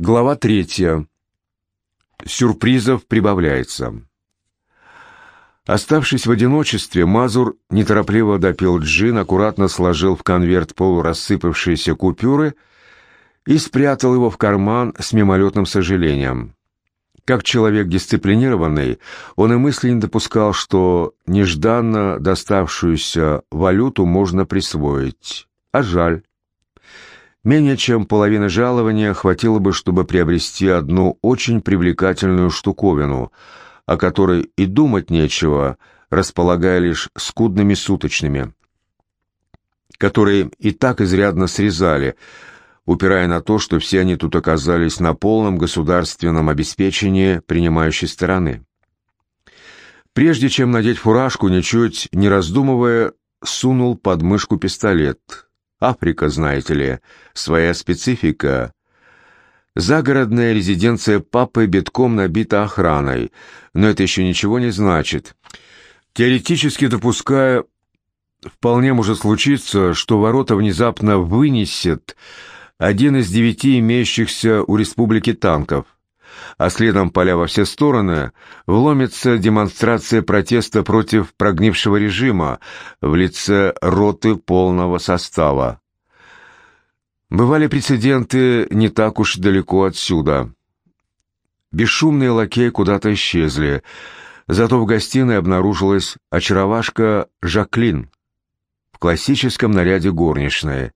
Глава третья. Сюрпризов прибавляется. Оставшись в одиночестве, Мазур неторопливо допил джин, аккуратно сложил в конверт полурассыпавшиеся купюры и спрятал его в карман с мимолетным сожалением. Как человек дисциплинированный, он и мысли не допускал, что нежданно доставшуюся валюту можно присвоить. А жаль. Менее чем половина жалования хватило бы, чтобы приобрести одну очень привлекательную штуковину, о которой и думать нечего, располагая лишь скудными суточными, которые и так изрядно срезали, упирая на то, что все они тут оказались на полном государственном обеспечении принимающей стороны. Прежде чем надеть фуражку, ничуть не раздумывая, сунул под мышку пистолет — Африка, знаете ли, своя специфика. Загородная резиденция папы битком набита охраной, но это еще ничего не значит. Теоретически допуская, вполне может случиться, что ворота внезапно вынесет один из девяти имеющихся у республики танков а следом поля во все стороны, вломится демонстрация протеста против прогнившего режима в лице роты полного состава. Бывали прецеденты не так уж далеко отсюда. Бесшумные лакеи куда-то исчезли, зато в гостиной обнаружилась очаровашка Жаклин в классическом наряде горничной.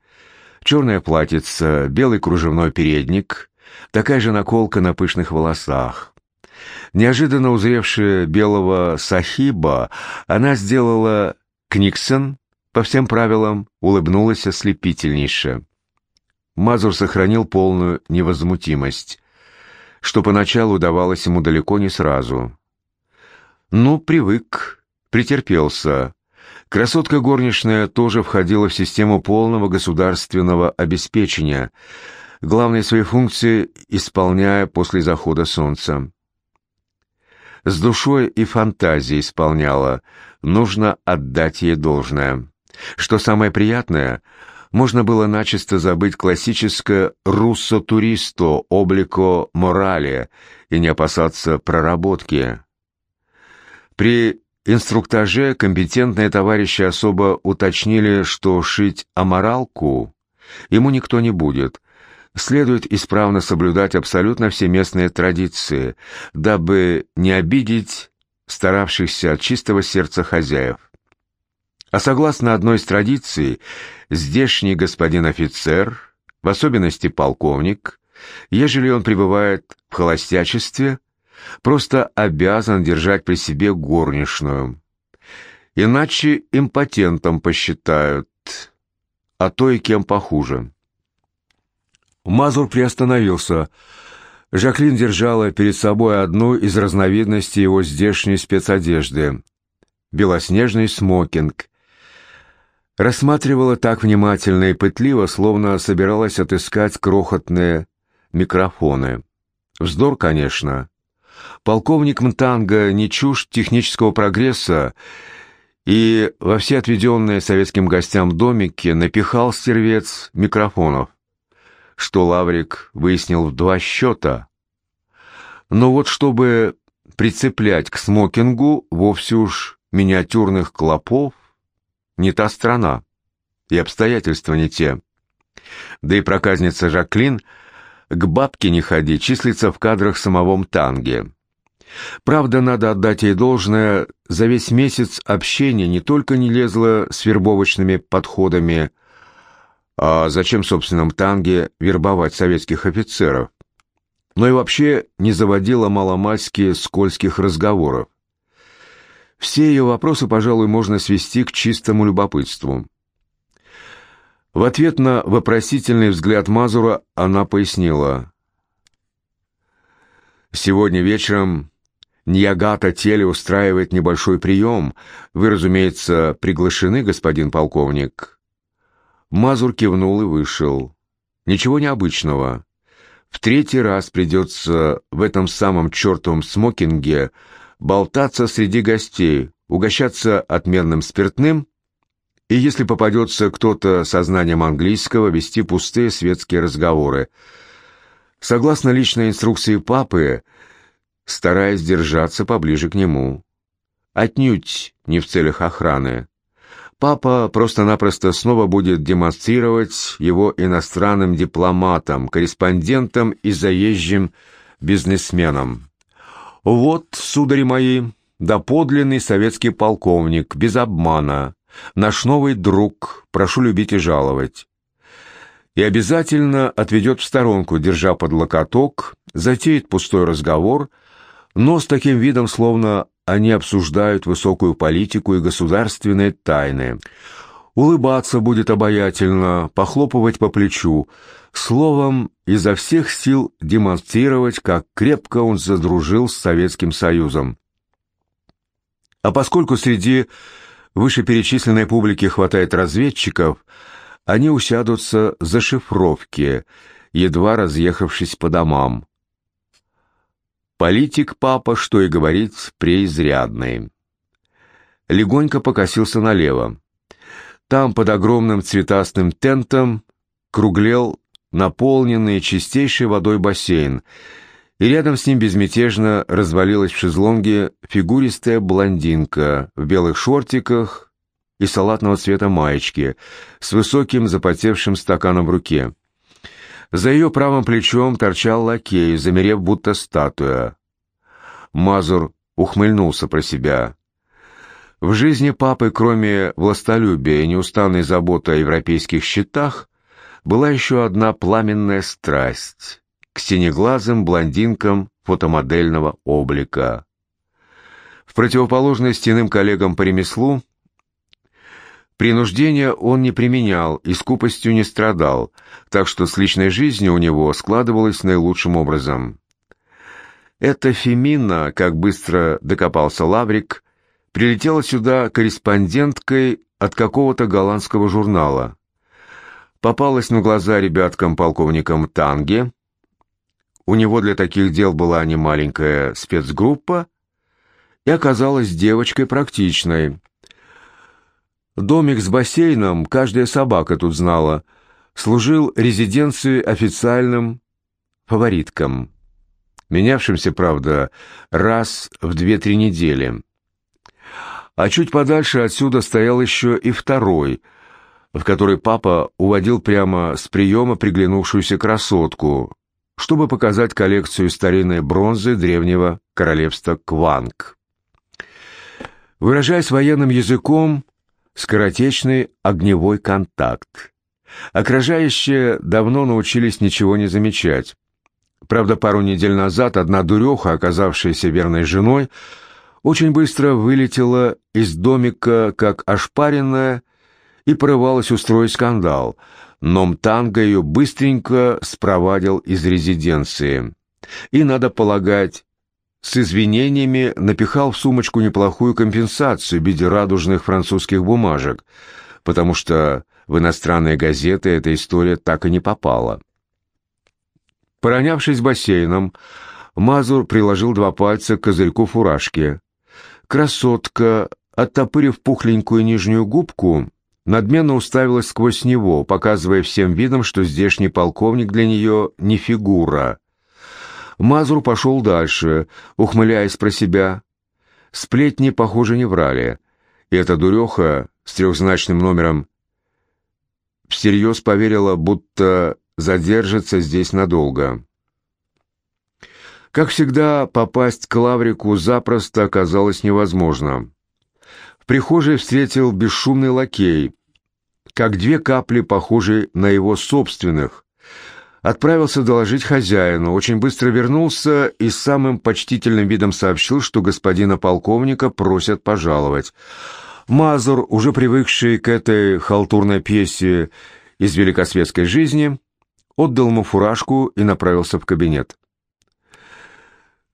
Черное платьице, белый кружевной передник, такая же наколка на пышных волосах. Неожиданно узревшая белого сахиба, она сделала книксон, по всем правилам улыбнулась ослепительнейше. Мазур сохранил полную невозмутимость, что поначалу давалось ему далеко не сразу. Ну, привык, претерпелся. Красотка горничная тоже входила в систему полного государственного обеспечения — главные свои функции исполняя после захода солнца. С душой и фантазией исполняла, нужно отдать ей должное. Что самое приятное, можно было начисто забыть классическое руссо-туристо облико морали и не опасаться проработки. При инструктаже компетентные товарищи особо уточнили, что шить аморалку ему никто не будет – следует исправно соблюдать абсолютно все местные традиции, дабы не обидеть старавшихся от чистого сердца хозяев. А согласно одной из традиций, здешний господин офицер, в особенности полковник, ежели он пребывает в холостячестве, просто обязан держать при себе горничную. Иначе импотентом посчитают, а то и кем похуже. Мазур приостановился. Жаклин держала перед собой одну из разновидностей его здешней спецодежды — белоснежный смокинг. Рассматривала так внимательно и пытливо, словно собиралась отыскать крохотные микрофоны. Вздор, конечно. Полковник Мтанга не чушь технического прогресса и во все отведенные советским гостям домики напихал стервец микрофонов что Лаврик выяснил в два счета. Но вот чтобы прицеплять к смокингу вовсе уж миниатюрных клопов, не та страна, и обстоятельства не те. Да и проказница Жаклин к бабке не ходи, числится в кадрах самого Танге. Правда, надо отдать ей должное, за весь месяц общения не только не лезла с вербовочными подходами, а зачем, собственно, Танге вербовать советских офицеров? Но и вообще не заводила маломальски скользких разговоров. Все ее вопросы, пожалуй, можно свести к чистому любопытству. В ответ на вопросительный взгляд Мазура она пояснила. «Сегодня вечером Ньягата Теле устраивает небольшой прием. Вы, разумеется, приглашены, господин полковник. Мазур кивнул и вышел. Ничего необычного. В третий раз придется в этом самом чертовом смокинге болтаться среди гостей, угощаться отменным спиртным и, если попадется кто-то со знанием английского, вести пустые светские разговоры. Согласно личной инструкции папы, стараясь держаться поближе к нему. Отнюдь не в целях охраны. Папа просто-напросто снова будет демонстрировать его иностранным дипломатам, корреспондентам и заезжим бизнесменам. Вот, судари мои, доподлинный советский полковник, без обмана, наш новый друг, прошу любить и жаловать. И обязательно отведет в сторонку, держа под локоток, затеет пустой разговор, но с таким видом, словно они обсуждают высокую политику и государственные тайны. Улыбаться будет обаятельно, похлопывать по плечу, словом, изо всех сил демонстрировать, как крепко он задружил с Советским Союзом. А поскольку среди вышеперечисленной публики хватает разведчиков, они усядутся за шифровки, едва разъехавшись по домам. Политик папа, что и говорить, преизрядный. Легонько покосился налево. Там, под огромным цветастым тентом, круглел наполненный чистейшей водой бассейн, и рядом с ним безмятежно развалилась в шезлонге фигуристая блондинка в белых шортиках и салатного цвета маечки с высоким запотевшим стаканом в руке. За ее правым плечом торчал лакей, замерев будто статуя. Мазур ухмыльнулся про себя. В жизни папы, кроме властолюбия и неустанной заботы о европейских счетах, была еще одна пламенная страсть к синеглазым блондинкам фотомодельного облика. В противоположность иным коллегам по ремеслу, Принуждения он не применял и скупостью не страдал, так что с личной жизнью у него складывалось наилучшим образом. Эта Фемина, как быстро докопался Лаврик, прилетела сюда корреспонденткой от какого-то голландского журнала. Попалась на глаза ребяткам-полковникам Танге. У него для таких дел была немаленькая спецгруппа и оказалась девочкой практичной – Домик с бассейном, каждая собака тут знала, служил резиденцией официальным фавориткам, менявшимся, правда, раз в две-три недели. А чуть подальше отсюда стоял еще и второй, в который папа уводил прямо с приема приглянувшуюся красотку, чтобы показать коллекцию старинной бронзы древнего королевства Кванг. Выражаясь военным языком, скоротечный огневой контакт. Окружающие давно научились ничего не замечать. Правда, пару недель назад одна дуреха, оказавшаяся верной женой, очень быстро вылетела из домика, как ошпаренная, и порывалась устроить скандал, но Мтанга ее быстренько спровадил из резиденции. И, надо полагать, с извинениями напихал в сумочку неплохую компенсацию в виде радужных французских бумажек, потому что в иностранные газеты эта история так и не попала. Поронявшись бассейном, Мазур приложил два пальца к козырьку фуражки. Красотка, оттопырив пухленькую нижнюю губку, надменно уставилась сквозь него, показывая всем видом, что здешний полковник для нее не фигура, Мазур пошел дальше, ухмыляясь про себя. Сплетни, похоже, не врали. И эта дуреха с трехзначным номером всерьез поверила, будто задержится здесь надолго. Как всегда, попасть к Лаврику запросто оказалось невозможно. В прихожей встретил бесшумный лакей, как две капли, похожие на его собственных, Отправился доложить хозяину, очень быстро вернулся и с самым почтительным видом сообщил, что господина полковника просят пожаловать. Мазур, уже привыкший к этой халтурной пьесе из великосветской жизни, отдал ему фуражку и направился в кабинет.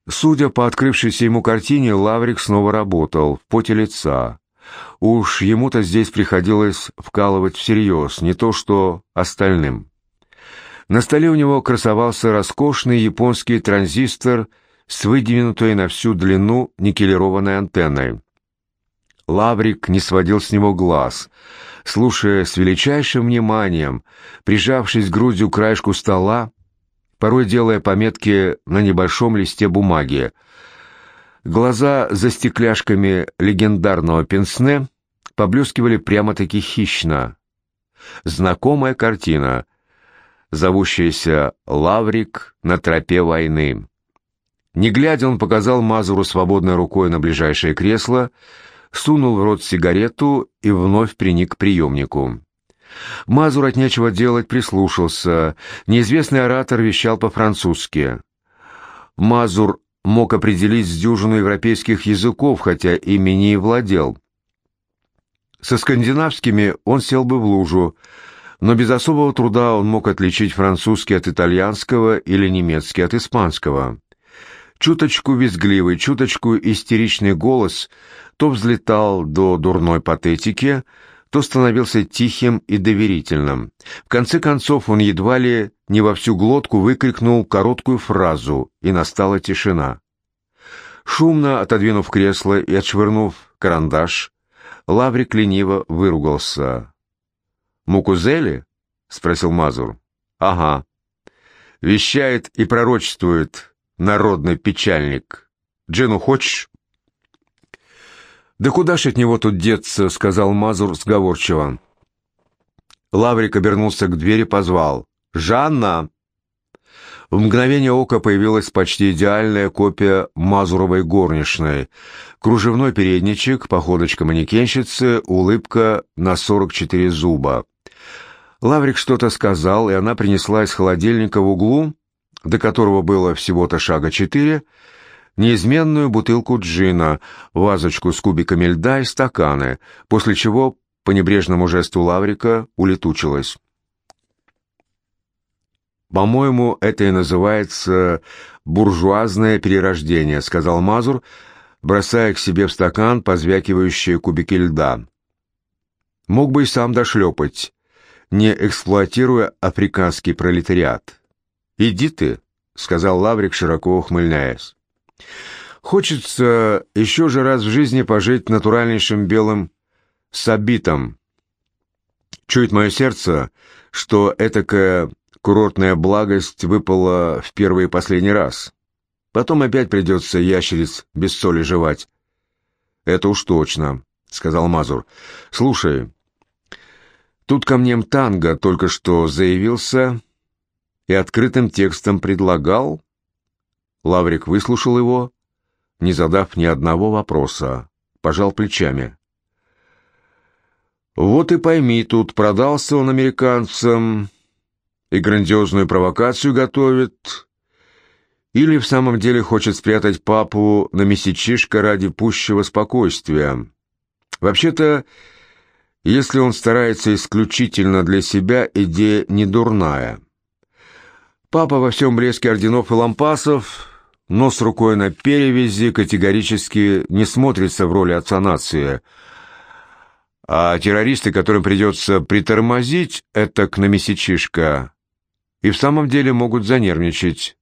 Судя по открывшейся ему картине, Лаврик снова работал, в поте лица. Уж ему-то здесь приходилось вкалывать всерьез, не то что остальным. На столе у него красовался роскошный японский транзистор с выдвинутой на всю длину никелированной антенной. Лаврик не сводил с него глаз, слушая с величайшим вниманием, прижавшись грудью к краешку стола, порой делая пометки на небольшом листе бумаги. Глаза за стекляшками легендарного пенсне поблескивали прямо-таки хищно. Знакомая картина, зовущаяся «Лаврик на тропе войны». Не глядя, он показал Мазуру свободной рукой на ближайшее кресло, сунул в рот сигарету и вновь приник к приемнику. Мазур от нечего делать прислушался. Неизвестный оратор вещал по-французски. Мазур мог определить с дюжину европейских языков, хотя ими не и владел. Со скандинавскими он сел бы в лужу, но без особого труда он мог отличить французский от итальянского или немецкий от испанского. Чуточку визгливый, чуточку истеричный голос то взлетал до дурной патетики, то становился тихим и доверительным. В конце концов он едва ли не во всю глотку выкрикнул короткую фразу, и настала тишина. Шумно отодвинув кресло и отшвырнув карандаш, Лаврик лениво выругался. «Мукузели?» — спросил Мазур. «Ага. Вещает и пророчествует народный печальник. Джину хочешь?» «Да куда ж от него тут деться?» — сказал Мазур сговорчиво. Лаврик обернулся к двери, позвал. «Жанна!» В мгновение ока появилась почти идеальная копия Мазуровой горничной. Кружевной передничек, походочка манекенщицы, улыбка на 44 зуба. Лаврик что-то сказал, и она принесла из холодильника в углу, до которого было всего-то шага четыре, неизменную бутылку джина, вазочку с кубиками льда и стаканы, после чего по небрежному жесту Лаврика улетучилась. «По-моему, это и называется буржуазное перерождение», — сказал Мазур, бросая к себе в стакан позвякивающие кубики льда. «Мог бы и сам дошлепать, не эксплуатируя африканский пролетариат». «Иди ты», — сказал Лаврик, широко ухмыляясь. Хочется еще же раз в жизни пожить натуральнейшим белым сабитом. Чует мое сердце, что этакая курортная благость выпала в первый и последний раз. Потом опять придется ящериц без соли жевать. Это уж точно, — сказал Мазур. Слушай, тут ко мне Мтанга только что заявился и открытым текстом предлагал Лаврик выслушал его, не задав ни одного вопроса, пожал плечами. Вот и пойми, тут продался он американцам и грандиозную провокацию готовит, или в самом деле хочет спрятать папу на месячишко ради пущего спокойствия. Вообще-то, если он старается исключительно для себя, идея не дурная. Папа во всем блеске орденов и лампасов, но с рукой на перевязи категорически не смотрится в роли отца нации. А террористы, которым придется притормозить, это к намесячишка, и в самом деле могут занервничать,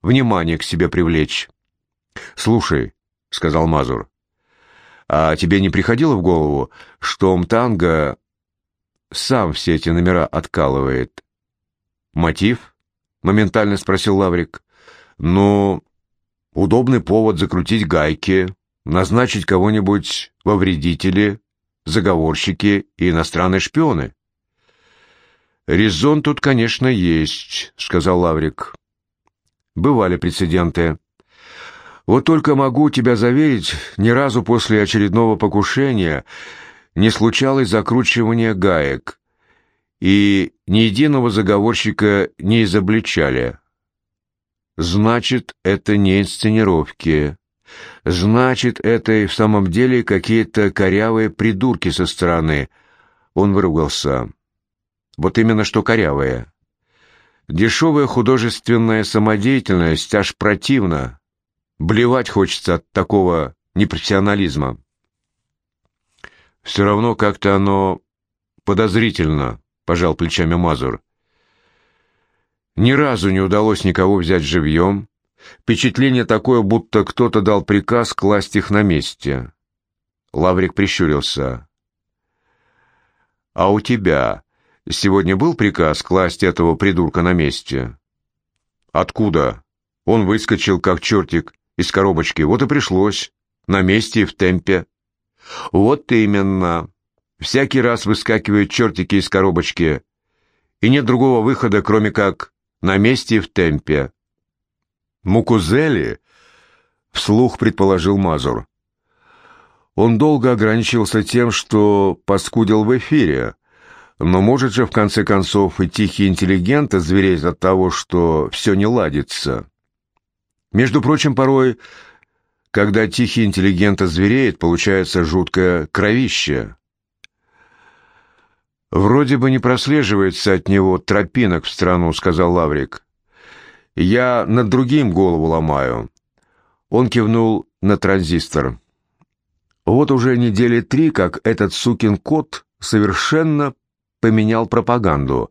внимание к себе привлечь. «Слушай», — сказал Мазур, — «а тебе не приходило в голову, что Мтанга сам все эти номера откалывает?» «Мотив?» — моментально спросил Лаврик. «Ну, Удобный повод закрутить гайки, назначить кого-нибудь во вредители, заговорщики и иностранные шпионы. «Резон тут, конечно, есть», — сказал Лаврик. «Бывали прецеденты. Вот только могу тебя заверить, ни разу после очередного покушения не случалось закручивания гаек, и ни единого заговорщика не изобличали. Значит, это не инсценировки. Значит, это и в самом деле какие-то корявые придурки со стороны. Он выругался. Вот именно что корявые. Дешевая художественная самодеятельность аж противно. Блевать хочется от такого непрофессионализма. Все равно как-то оно подозрительно, пожал плечами Мазур. Ни разу не удалось никого взять живьем. Впечатление такое, будто кто-то дал приказ класть их на месте. Лаврик прищурился. «А у тебя сегодня был приказ класть этого придурка на месте?» Откуда? Он выскочил, как чертик, из коробочки. Вот и пришлось. На месте и в темпе. Вот именно. Всякий раз выскакивают чертики из коробочки. И нет другого выхода, кроме как на месте и в темпе. Мукузели, вслух предположил Мазур. Он долго ограничился тем, что поскудил в эфире, но может же в конце концов и тихий интеллигент озвереть от того, что все не ладится. Между прочим, порой, когда тихий интеллигент озвереет, получается жуткое кровище. «Вроде бы не прослеживается от него тропинок в страну», — сказал Лаврик. «Я над другим голову ломаю». Он кивнул на транзистор. Вот уже недели три, как этот сукин кот совершенно поменял пропаганду.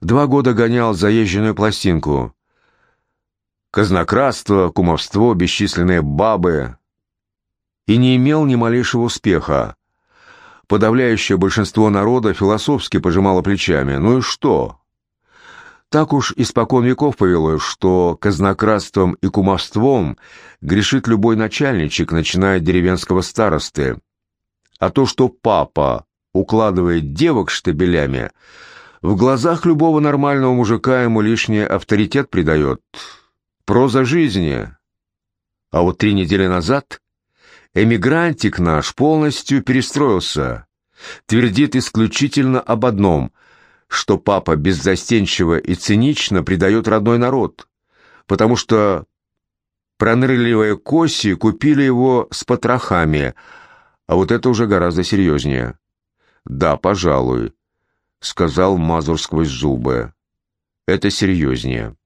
Два года гонял заезженную пластинку. Казнократство, кумовство, бесчисленные бабы. И не имел ни малейшего успеха. Подавляющее большинство народа философски пожимало плечами. Ну и что? Так уж испокон веков повелось, что казнократством и кумовством грешит любой начальничек, начиная от деревенского старосты. А то, что папа укладывает девок штабелями, в глазах любого нормального мужика ему лишний авторитет придает. Проза жизни. А вот три недели назад эмигрантик наш полностью перестроился, твердит исключительно об одном – что папа беззастенчиво и цинично предает родной народ, потому что пронырливые коси купили его с потрохами, а вот это уже гораздо серьезнее. «Да, пожалуй», — сказал Мазур сквозь зубы. «Это серьезнее».